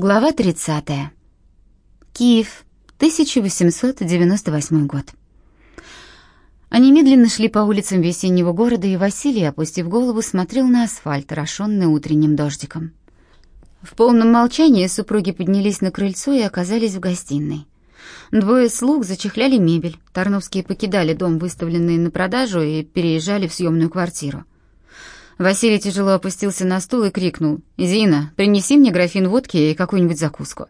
Глава 30. Киев, 1898 год. Они медленно шли по улицам весеннего города, и Василий, опустив голову, смотрел на асфальт, орошенный утренним дождиком. В полном молчании супруги поднялись на крыльцо и оказались в гостиной. Двое слуг зачехляли мебель. Тарновские покидали дом, выставленный на продажу, и переезжали в съемную квартиру. Василий тяжело опустился на стул и крикнул. «Зина, принеси мне графин водки и какую-нибудь закуску».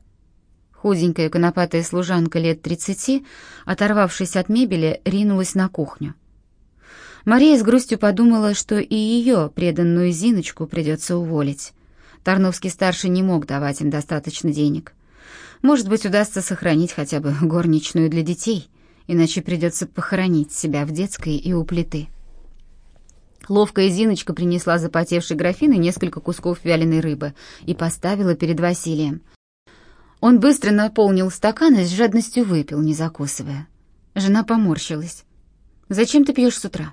Худенькая конопатая служанка лет тридцати, оторвавшись от мебели, ринулась на кухню. Мария с грустью подумала, что и ее, преданную Зиночку, придется уволить. Тарновский-старший не мог давать им достаточно денег. Может быть, удастся сохранить хотя бы горничную для детей, иначе придется похоронить себя в детской и у плиты. Ловкая Зиночка принесла запотевший графин и несколько кусков вяленой рыбы и поставила перед Василием. Он быстро наполнил стакан и с жадностью выпил, не закусывая. Жена поморщилась. «Зачем ты пьешь с утра?»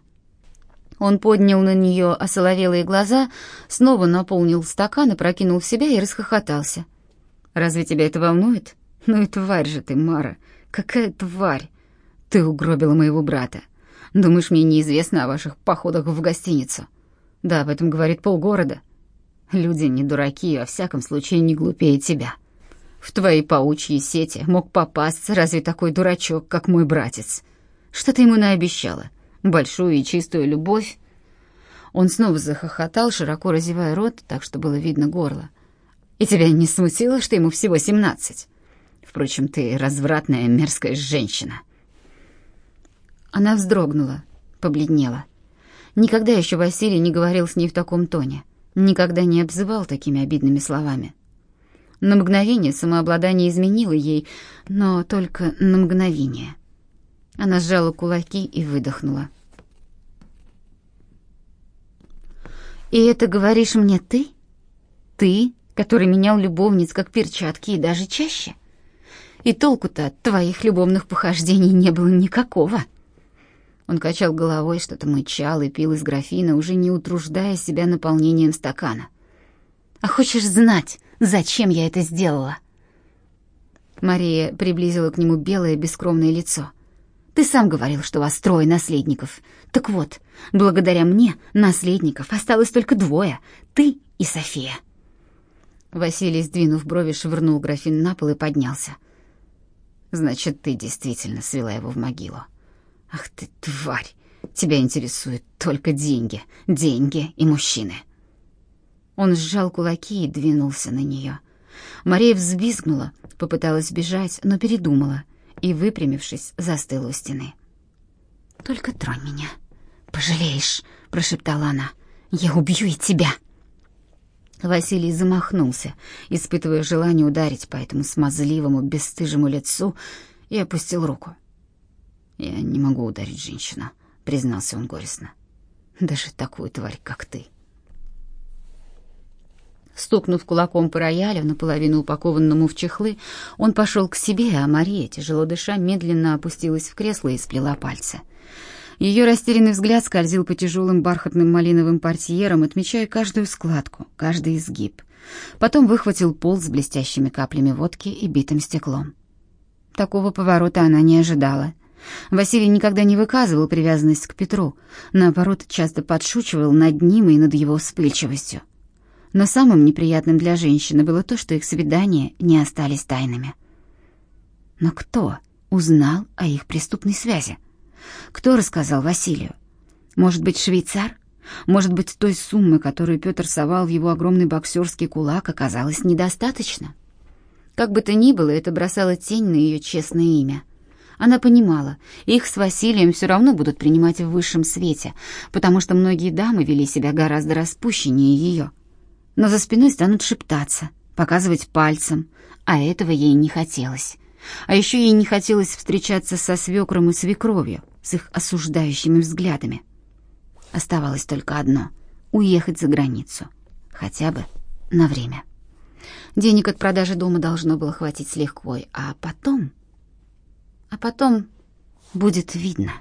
Он поднял на нее осоловелые глаза, снова наполнил стакан и прокинул в себя и расхохотался. «Разве тебя это волнует? Ну и тварь же ты, Мара! Какая тварь! Ты угробила моего брата!» Думаешь, мне неизвестно о ваших походах в гостиницу? Да, об этом говорит полгорода. Люди не дураки, во всяком случае не глупее тебя. В твои паучьи сети мог попасться разве такой дурачок, как мой братец? Что ты ему наобещала? Большую и чистую любовь? Он снова захохотал, широко разевая рот, так что было видно горло. И тебя не смутило, что ему всего семнадцать? Впрочем, ты развратная мерзкая женщина. Она вздрогнула, побледнела. Никогда еще Василий не говорил с ней в таком тоне, никогда не обзывал такими обидными словами. На мгновение самообладание изменило ей, но только на мгновение. Она сжала кулаки и выдохнула. «И это говоришь мне ты? Ты, который менял любовниц как перчатки и даже чаще? И толку-то от твоих любовных похождений не было никакого». Он качал головой, что-то мычал и пил из графина, уже не утруждая себя наполнением стакана. «А хочешь знать, зачем я это сделала?» Мария приблизила к нему белое бескровное лицо. «Ты сам говорил, что у вас трое наследников. Так вот, благодаря мне наследников осталось только двое — ты и София». Василий, сдвинув брови, швырнул графин на пол и поднялся. «Значит, ты действительно свела его в могилу». Ах ты, тварь! Тебя интересуют только деньги, деньги и мужчины. Он сжал кулаки и двинулся на нее. Мария взвизгнула, попыталась бежать, но передумала и, выпрямившись, застыла у стены. «Только тронь меня. Пожалеешь», — прошептала она. «Я убью и тебя». Василий замахнулся, испытывая желание ударить по этому смазливому, бесстыжему лицу, и опустил руку. «Я не могу ударить женщину», — признался он горестно. «Даже такую тварь, как ты». Стукнув кулаком по роялю, наполовину упакованному в чехлы, он пошел к себе, а Мария, тяжело дыша, медленно опустилась в кресло и сплела пальцы. Ее растерянный взгляд скользил по тяжелым бархатным малиновым портьерам, отмечая каждую складку, каждый изгиб. Потом выхватил пол с блестящими каплями водки и битым стеклом. Такого поворота она не ожидала — Василий никогда не выказывал привязанность к Петру, наоборот, часто подшучивал над ним и над его вспыльчивостью. Но самым неприятным для женщины было то, что их свидания не остались тайными. Но кто узнал о их преступной связи? Кто рассказал Василию? Может быть, швейцар? Может быть, той суммы, которую Петр совал в его огромный боксерский кулак, оказалось недостаточно? Как бы то ни было, это бросало тень на ее честное имя — она понимала, их с Василием все равно будут принимать в высшем свете, потому что многие дамы вели себя гораздо распущеннее ее. Но за спиной станут шептаться, показывать пальцем, а этого ей не хотелось. А еще ей не хотелось встречаться со свекром и свекровью, с их осуждающими взглядами. Оставалось только одно — уехать за границу, хотя бы на время. Денег от продажи дома должно было хватить с лихвой, а потом... А потом будет видно.